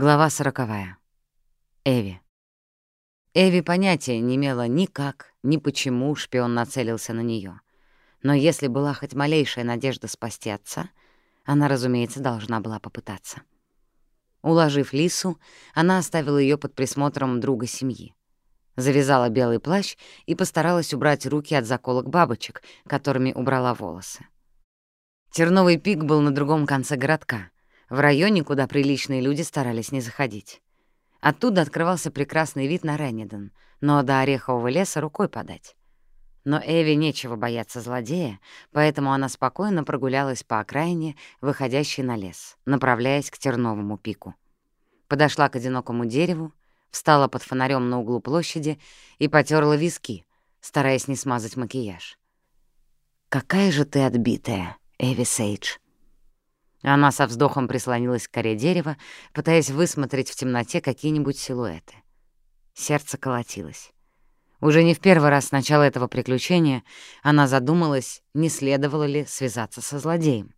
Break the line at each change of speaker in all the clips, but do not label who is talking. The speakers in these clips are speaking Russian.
Глава сороковая. Эви. Эви понятия не имела ни как, ни почему шпион нацелился на нее. Но если была хоть малейшая надежда спасти отца, она, разумеется, должна была попытаться. Уложив Лису, она оставила ее под присмотром друга семьи. Завязала белый плащ и постаралась убрать руки от заколок бабочек, которыми убрала волосы. Терновый пик был на другом конце городка — в районе, куда приличные люди старались не заходить. Оттуда открывался прекрасный вид на Ренниден, но до Орехового леса рукой подать. Но Эви нечего бояться злодея, поэтому она спокойно прогулялась по окраине, выходящей на лес, направляясь к Терновому пику. Подошла к одинокому дереву, встала под фонарем на углу площади и потерла виски, стараясь не смазать макияж. «Какая же ты отбитая, Эви Сейдж!» Она со вздохом прислонилась к коре дерева, пытаясь высмотреть в темноте какие-нибудь силуэты. Сердце колотилось. Уже не в первый раз с начала этого приключения она задумалась, не следовало ли связаться со злодеем.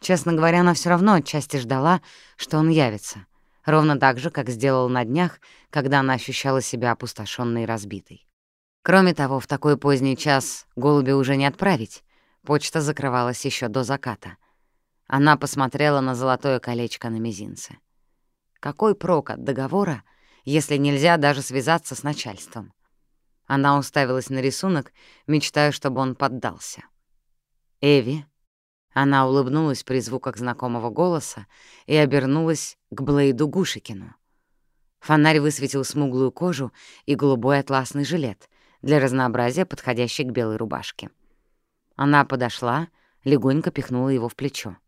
Честно говоря, она все равно отчасти ждала, что он явится, ровно так же, как сделал на днях, когда она ощущала себя опустошенной и разбитой. Кроме того, в такой поздний час голуби уже не отправить, почта закрывалась еще до заката. Она посмотрела на золотое колечко на мизинце. Какой прок от договора, если нельзя даже связаться с начальством? Она уставилась на рисунок, мечтая, чтобы он поддался. «Эви?» Она улыбнулась при звуках знакомого голоса и обернулась к Блейду Гушикину. Фонарь высветил смуглую кожу и голубой атласный жилет, для разнообразия подходящий к белой рубашке. Она подошла, легонько пихнула его в плечо.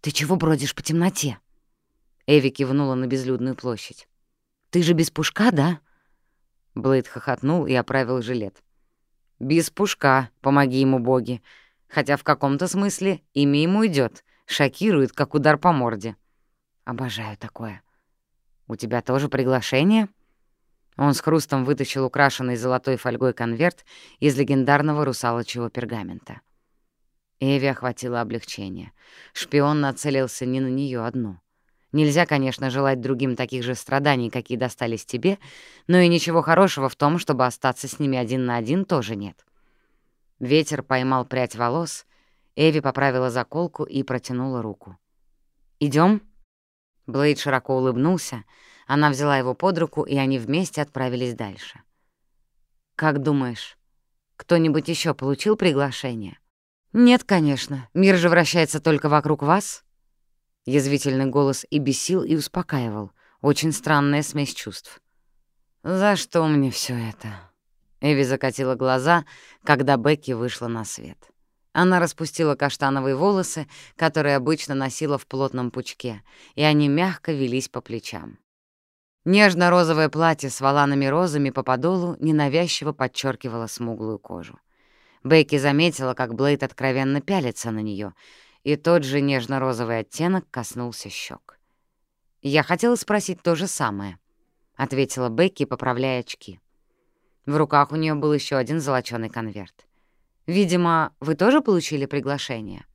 «Ты чего бродишь по темноте?» Эви кивнула на безлюдную площадь. «Ты же без пушка, да?» Блейд хохотнул и оправил жилет. «Без пушка, помоги ему боги. Хотя в каком-то смысле имя ему идет, шокирует, как удар по морде. Обожаю такое. У тебя тоже приглашение?» Он с хрустом вытащил украшенный золотой фольгой конверт из легендарного русалочьего пергамента. Эви охватило облегчение. Шпион нацелился не на нее одну. Нельзя, конечно, желать другим таких же страданий, какие достались тебе, но и ничего хорошего в том, чтобы остаться с ними один на один, тоже нет. Ветер поймал прядь волос, Эви поправила заколку и протянула руку. Идем? Блейд широко улыбнулся, она взяла его под руку, и они вместе отправились дальше. «Как думаешь, кто-нибудь еще получил приглашение?» «Нет, конечно. Мир же вращается только вокруг вас». Язвительный голос и бесил, и успокаивал. Очень странная смесь чувств. «За что мне все это?» Эви закатила глаза, когда Бекки вышла на свет. Она распустила каштановые волосы, которые обычно носила в плотном пучке, и они мягко велись по плечам. Нежно-розовое платье с воланами розами по подолу ненавязчиво подчеркивало смуглую кожу. Бейки заметила, как Блейд откровенно пялится на нее, и тот же нежно-розовый оттенок коснулся щек. «Я хотела спросить то же самое», — ответила Бекки, поправляя очки. В руках у нее был еще один золочёный конверт. «Видимо, вы тоже получили приглашение?»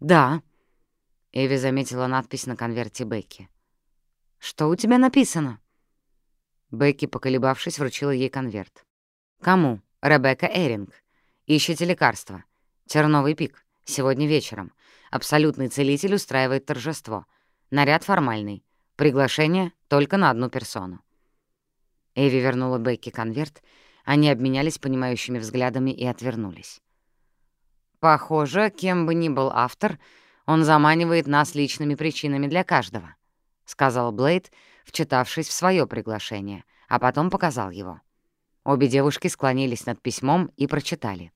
«Да», — Эви заметила надпись на конверте Бекки. «Что у тебя написано?» Бекки, поколебавшись, вручила ей конверт. «Кому?» Ребекка Эринг. Ищите лекарства. Терновый пик. Сегодня вечером. Абсолютный целитель устраивает торжество. Наряд формальный. Приглашение только на одну персону. Эви вернула Бекки конверт. Они обменялись понимающими взглядами и отвернулись. «Похоже, кем бы ни был автор, он заманивает нас личными причинами для каждого», — сказал Блейд, вчитавшись в свое приглашение, а потом показал его. Обе девушки склонились над письмом и прочитали.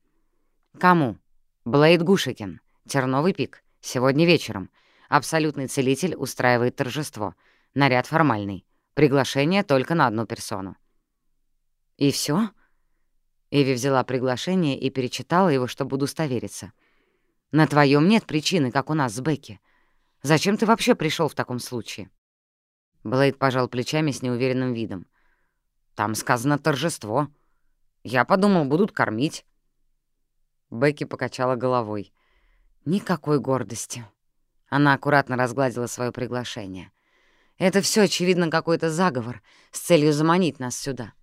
«Кому? Блейд Гушекин. Терновый пик. Сегодня вечером. Абсолютный целитель устраивает торжество. Наряд формальный. Приглашение только на одну персону». «И все? Эви взяла приглашение и перечитала его, чтобы удостовериться. «На твоем нет причины, как у нас с Бекки. Зачем ты вообще пришел в таком случае?» Блейд пожал плечами с неуверенным видом. Там сказано торжество. Я подумал, будут кормить. Бекки покачала головой. Никакой гордости. Она аккуратно разгладила свое приглашение. Это все очевидно, какой-то заговор с целью заманить нас сюда.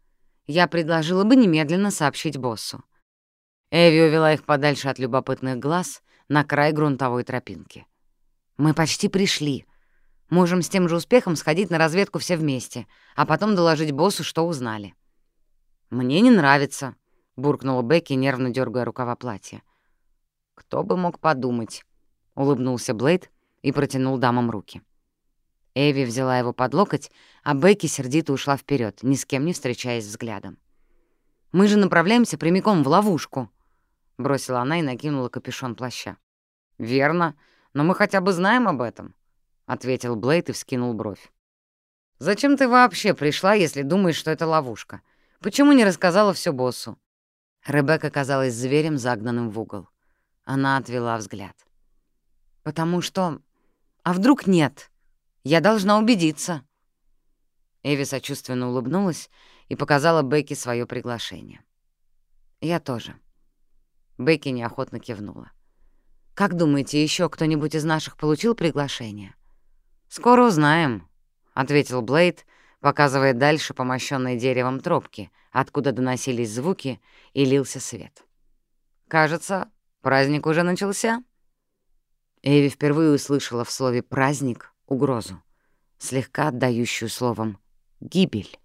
Я предложила бы немедленно сообщить боссу. Эви увела их подальше от любопытных глаз на край грунтовой тропинки. «Мы почти пришли. Можем с тем же успехом сходить на разведку все вместе, а потом доложить боссу, что узнали». «Мне не нравится», — буркнула Бекки, нервно дергая рукава платья. «Кто бы мог подумать», — улыбнулся Блейд и протянул дамам руки. Эви взяла его под локоть, а Бекки сердито ушла вперед, ни с кем не встречаясь взглядом. «Мы же направляемся прямиком в ловушку», — бросила она и накинула капюшон плаща. «Верно, но мы хотя бы знаем об этом», — ответил Блейд и вскинул бровь. «Зачем ты вообще пришла, если думаешь, что это ловушка? Почему не рассказала все боссу?» Ребекка казалась зверем, загнанным в угол. Она отвела взгляд. «Потому что... А вдруг нет? Я должна убедиться». Эви сочувственно улыбнулась и показала Бекки свое приглашение. «Я тоже». Бекки неохотно кивнула. «Как думаете, еще кто-нибудь из наших получил приглашение?» «Скоро узнаем», — ответил Блейд, показывая дальше по мощенной деревом тропке, откуда доносились звуки и лился свет. «Кажется, праздник уже начался?» Эви впервые услышала в слове «праздник» угрозу, слегка отдающую словом «гибель».